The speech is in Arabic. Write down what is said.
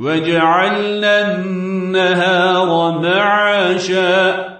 وجعلنا النهار معاشا.